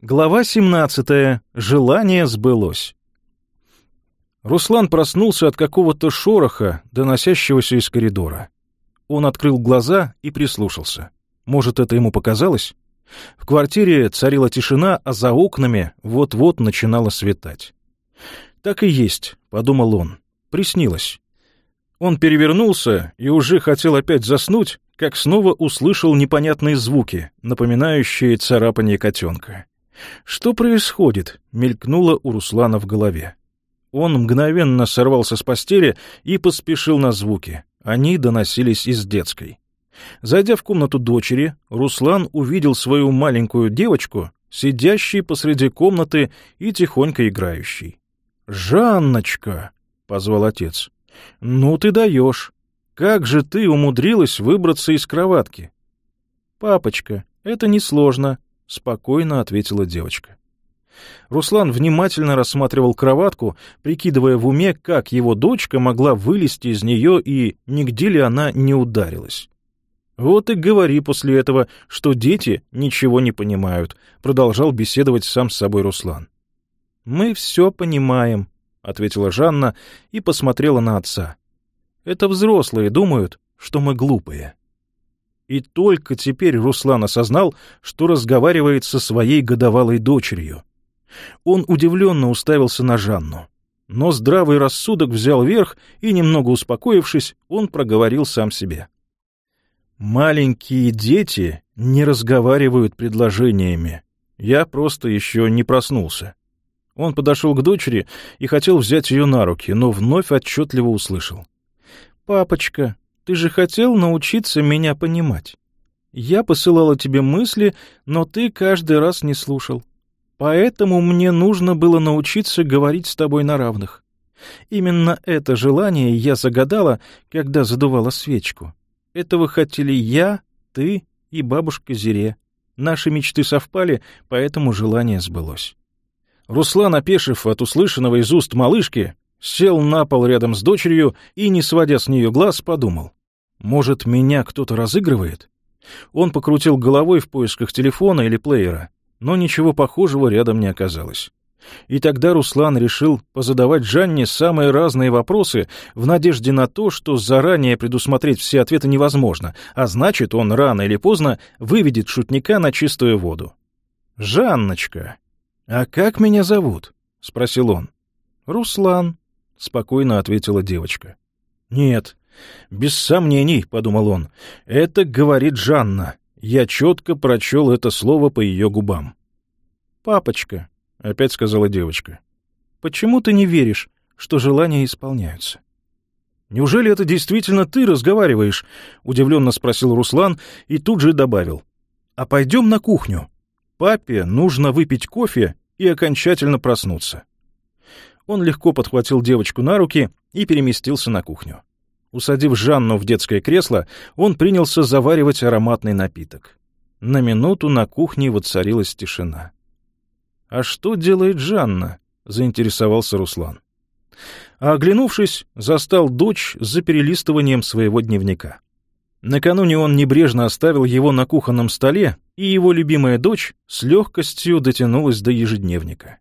Глава 17. Желание сбылось. Руслан проснулся от какого-то шороха, доносящегося из коридора. Он открыл глаза и прислушался. Может, это ему показалось? В квартире царила тишина, а за окнами вот-вот начинало светать. «Так и есть», — подумал он. Приснилось. Он перевернулся и уже хотел опять заснуть, как снова услышал непонятные звуки, напоминающие царапание котенка. «Что происходит?» — мелькнуло у Руслана в голове. Он мгновенно сорвался с постели и поспешил на звуки. Они доносились из детской. Зайдя в комнату дочери, Руслан увидел свою маленькую девочку, сидящей посреди комнаты и тихонько играющей. «Жанночка!» — позвал отец. «Ну ты даешь! Как же ты умудрилась выбраться из кроватки?» «Папочка, это несложно», — спокойно ответила девочка. Руслан внимательно рассматривал кроватку, прикидывая в уме, как его дочка могла вылезти из нее и нигде ли она не ударилась. «Вот и говори после этого, что дети ничего не понимают», — продолжал беседовать сам с собой Руслан. «Мы все понимаем», — ответила Жанна и посмотрела на отца. «Это взрослые думают, что мы глупые». И только теперь Руслан осознал, что разговаривает со своей годовалой дочерью. Он удивленно уставился на Жанну. Но здравый рассудок взял верх, и, немного успокоившись, он проговорил сам себе. «Маленькие дети не разговаривают предложениями. Я просто еще не проснулся». Он подошел к дочери и хотел взять ее на руки, но вновь отчетливо услышал. «Папочка, ты же хотел научиться меня понимать. Я посылала тебе мысли, но ты каждый раз не слушал. Поэтому мне нужно было научиться говорить с тобой на равных. Именно это желание я загадала, когда задувала свечку. Этого хотели я, ты и бабушка Зире. Наши мечты совпали, поэтому желание сбылось. Руслан, опешив от услышанного из уст малышки, сел на пол рядом с дочерью и, не сводя с нее глаз, подумал. Может, меня кто-то разыгрывает? Он покрутил головой в поисках телефона или плеера, но ничего похожего рядом не оказалось. И тогда Руслан решил позадавать Жанне самые разные вопросы в надежде на то, что заранее предусмотреть все ответы невозможно, а значит, он рано или поздно выведет шутника на чистую воду. «Жанночка, а как меня зовут?» — спросил он. «Руслан», — спокойно ответила девочка. «Нет, «Без сомнений», — подумал он, — «это говорит Жанна». Я четко прочел это слово по ее губам. «Папочка», — опять сказала девочка, — «почему ты не веришь, что желания исполняются?» «Неужели это действительно ты разговариваешь?» — удивленно спросил Руслан и тут же добавил. «А пойдем на кухню. Папе нужно выпить кофе и окончательно проснуться». Он легко подхватил девочку на руки и переместился на кухню. Усадив Жанну в детское кресло, он принялся заваривать ароматный напиток. На минуту на кухне воцарилась тишина. «А что делает Жанна?» — заинтересовался Руслан. А оглянувшись, застал дочь за перелистыванием своего дневника. Накануне он небрежно оставил его на кухонном столе, и его любимая дочь с легкостью дотянулась до ежедневника.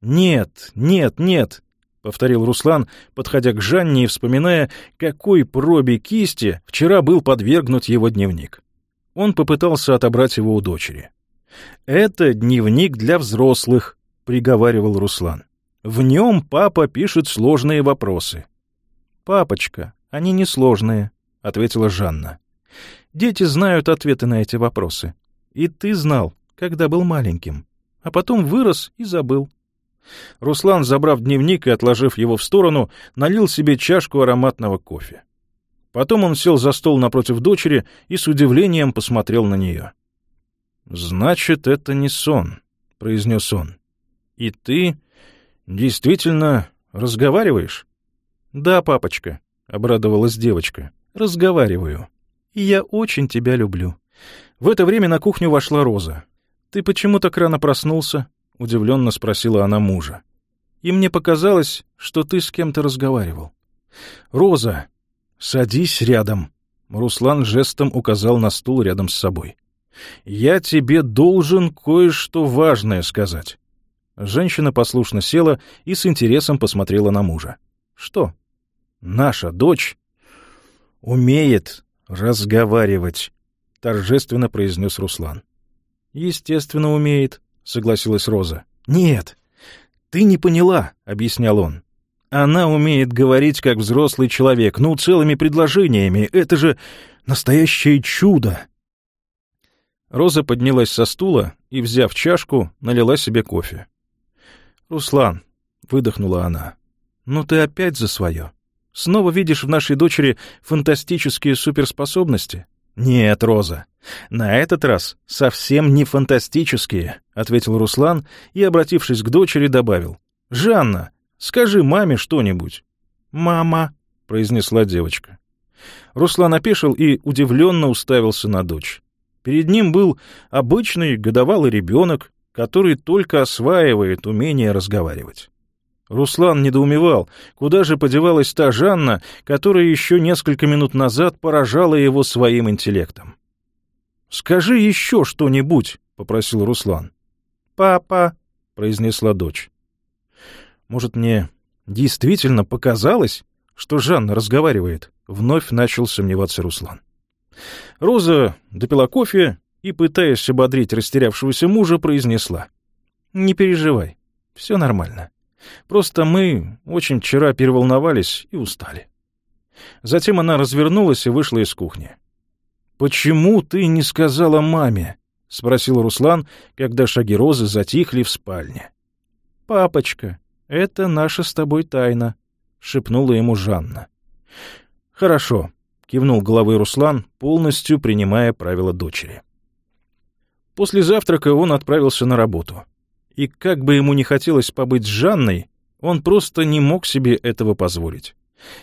«Нет, нет, нет!» — повторил Руслан, подходя к Жанне и вспоминая, какой пробе кисти вчера был подвергнут его дневник. Он попытался отобрать его у дочери. «Это дневник для взрослых», — приговаривал Руслан. «В нем папа пишет сложные вопросы». «Папочка, они несложные», — ответила Жанна. «Дети знают ответы на эти вопросы. И ты знал, когда был маленьким, а потом вырос и забыл. Руслан, забрав дневник и отложив его в сторону, налил себе чашку ароматного кофе. Потом он сел за стол напротив дочери и с удивлением посмотрел на нее. «Значит, это не сон», — произнес он. «И ты действительно разговариваешь?» «Да, папочка», — обрадовалась девочка. «Разговариваю. И я очень тебя люблю». В это время на кухню вошла Роза. «Ты почему так рано проснулся?» — удивленно спросила она мужа. «И мне показалось, что ты с кем-то разговаривал». «Роза, садись рядом», — Руслан жестом указал на стул рядом с собой. «Я тебе должен кое-что важное сказать». Женщина послушно села и с интересом посмотрела на мужа. «Что?» «Наша дочь умеет разговаривать», — торжественно произнес Руслан. «Естественно, умеет», согласилась Роза. «Нет, ты не поняла», — объяснял он. «Она умеет говорить, как взрослый человек, ну, целыми предложениями. Это же настоящее чудо!» Роза поднялась со стула и, взяв чашку, налила себе кофе. «Руслан», — выдохнула она, — «ну ты опять за свое. Снова видишь в нашей дочери фантастические суперспособности?» «Нет, Роза, на этот раз совсем не фантастические», — ответил Руслан и, обратившись к дочери, добавил. «Жанна, скажи маме что-нибудь». «Мама», — произнесла девочка. Руслан опешил и удивленно уставился на дочь. Перед ним был обычный годовалый ребенок, который только осваивает умение разговаривать. Руслан недоумевал, куда же подевалась та Жанна, которая еще несколько минут назад поражала его своим интеллектом. «Скажи еще что-нибудь», — попросил Руслан. «Папа», — произнесла дочь. «Может, мне действительно показалось, что Жанна разговаривает?» — вновь начал сомневаться Руслан. Роза допила кофе и, пытаясь ободрить растерявшегося мужа, произнесла. «Не переживай, все нормально». Просто мы очень вчера переволновались и устали. Затем она развернулась и вышла из кухни. «Почему ты не сказала маме?» — спросил Руслан, когда шаги Розы затихли в спальне. «Папочка, это наша с тобой тайна», — шепнула ему Жанна. «Хорошо», — кивнул головой Руслан, полностью принимая правила дочери. После завтрака он отправился на работу — и как бы ему не хотелось побыть с Жанной, он просто не мог себе этого позволить.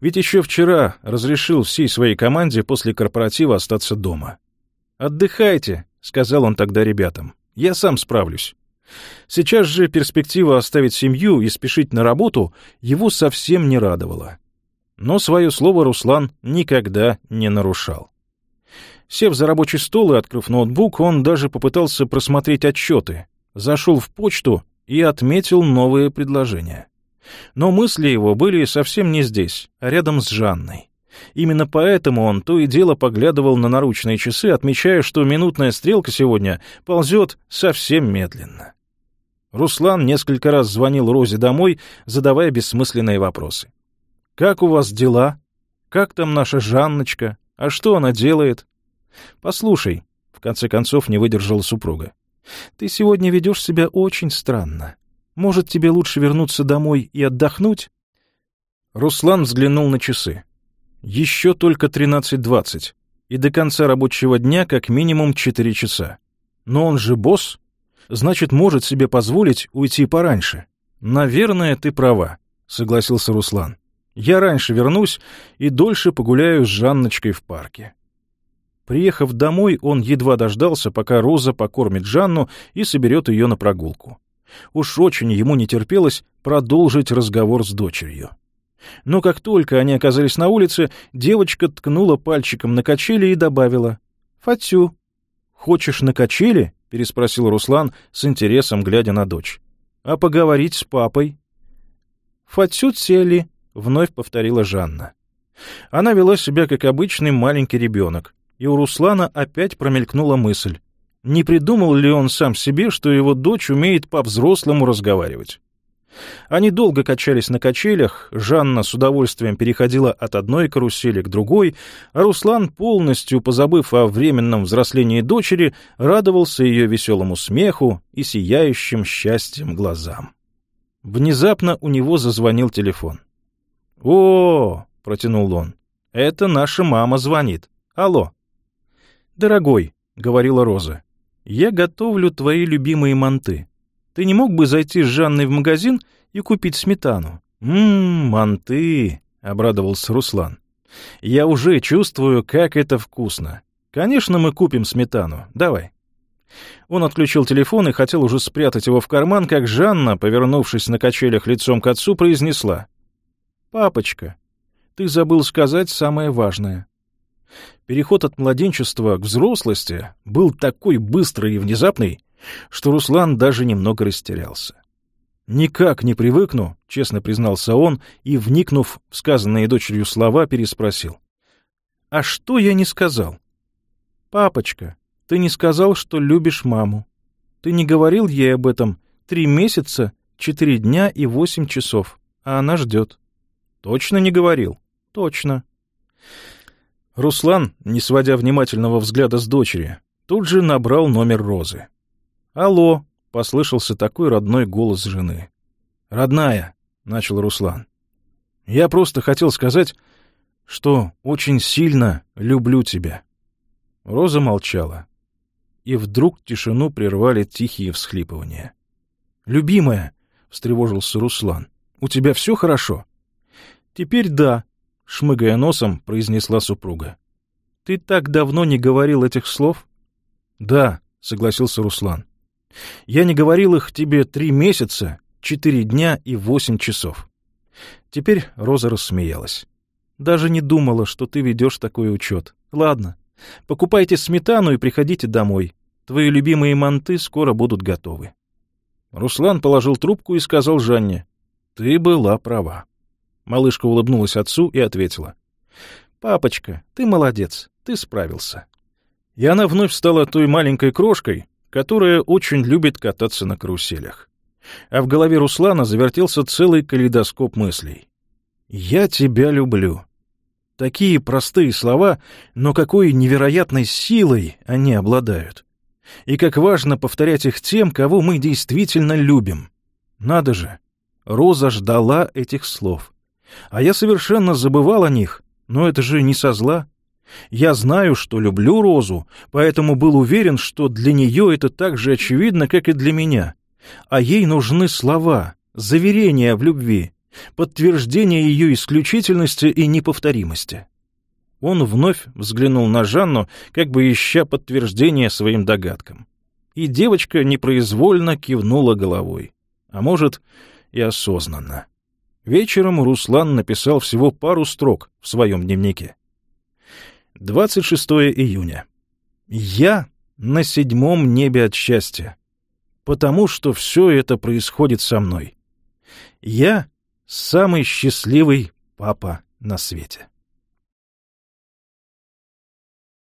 Ведь еще вчера разрешил всей своей команде после корпоратива остаться дома. «Отдыхайте», — сказал он тогда ребятам. «Я сам справлюсь». Сейчас же перспектива оставить семью и спешить на работу его совсем не радовала. Но свое слово Руслан никогда не нарушал. Сев за рабочий стол и открыв ноутбук, он даже попытался просмотреть отчеты, зашел в почту и отметил новые предложения. Но мысли его были совсем не здесь, а рядом с Жанной. Именно поэтому он то и дело поглядывал на наручные часы, отмечая, что минутная стрелка сегодня ползет совсем медленно. Руслан несколько раз звонил Розе домой, задавая бессмысленные вопросы. «Как у вас дела? Как там наша Жанночка? А что она делает?» «Послушай», — в конце концов не выдержала супруга, ты сегодня ведешь себя очень странно. Может, тебе лучше вернуться домой и отдохнуть?» Руслан взглянул на часы. «Еще только 13.20, и до конца рабочего дня как минимум 4 часа. Но он же босс, значит, может себе позволить уйти пораньше. Наверное, ты права», — согласился Руслан. «Я раньше вернусь и дольше погуляю с Жанночкой в парке». Приехав домой, он едва дождался, пока Роза покормит Жанну и соберет ее на прогулку. Уж очень ему не терпелось продолжить разговор с дочерью. Но как только они оказались на улице, девочка ткнула пальчиком на качели и добавила «Фатю». «Хочешь на качели?» — переспросил Руслан с интересом, глядя на дочь. «А поговорить с папой?» «Фатю цели», — вновь повторила Жанна. Она вела себя, как обычный маленький ребенок, и у Руслана опять промелькнула мысль, не придумал ли он сам себе, что его дочь умеет по-взрослому разговаривать. Они долго качались на качелях, Жанна с удовольствием переходила от одной карусели к другой, а Руслан, полностью позабыв о временном взрослении дочери, радовался ее веселому смеху и сияющим счастьем глазам. Внезапно у него зазвонил телефон. «О!», -о — протянул он. «Это наша мама звонит. Алло!» «Дорогой», — говорила Роза, — «я готовлю твои любимые манты. Ты не мог бы зайти с Жанной в магазин и купить сметану?» «Ммм, манты», — обрадовался Руслан. «Я уже чувствую, как это вкусно. Конечно, мы купим сметану. Давай». Он отключил телефон и хотел уже спрятать его в карман, как Жанна, повернувшись на качелях лицом к отцу, произнесла. «Папочка, ты забыл сказать самое важное». Переход от младенчества к взрослости был такой быстрый и внезапный, что Руслан даже немного растерялся. «Никак не привыкну», — честно признался он и, вникнув в сказанные дочерью слова, переспросил. «А что я не сказал?» «Папочка, ты не сказал, что любишь маму. Ты не говорил ей об этом три месяца, четыре дня и восемь часов, а она ждет. «Точно не говорил?» «Точно». Руслан, не сводя внимательного взгляда с дочери, тут же набрал номер Розы. «Алло!» — послышался такой родной голос жены. «Родная!» — начал Руслан. «Я просто хотел сказать, что очень сильно люблю тебя». Роза молчала. И вдруг тишину прервали тихие всхлипывания. «Любимая!» — встревожился Руслан. «У тебя все хорошо?» «Теперь да», шмыгая носом, произнесла супруга. «Ты так давно не говорил этих слов?» «Да», — согласился Руслан. «Я не говорил их тебе три месяца, четыре дня и восемь часов». Теперь Роза рассмеялась. «Даже не думала, что ты ведешь такой учет. Ладно, покупайте сметану и приходите домой. Твои любимые манты скоро будут готовы». Руслан положил трубку и сказал Жанне, «Ты была права». Малышка улыбнулась отцу и ответила. «Папочка, ты молодец, ты справился». И она вновь стала той маленькой крошкой, которая очень любит кататься на каруселях. А в голове Руслана завертелся целый калейдоскоп мыслей. «Я тебя люблю». Такие простые слова, но какой невероятной силой они обладают. И как важно повторять их тем, кого мы действительно любим. Надо же, Роза ждала этих слов. А я совершенно забывал о них, но это же не со зла. Я знаю, что люблю Розу, поэтому был уверен, что для нее это так же очевидно, как и для меня. А ей нужны слова, заверения в любви, подтверждение ее исключительности и неповторимости. Он вновь взглянул на Жанну, как бы ища подтверждение своим догадкам. И девочка непроизвольно кивнула головой, а может, и осознанно. Вечером Руслан написал всего пару строк в своем дневнике. 26 июня. Я на седьмом небе от счастья, потому что все это происходит со мной. Я самый счастливый папа на свете.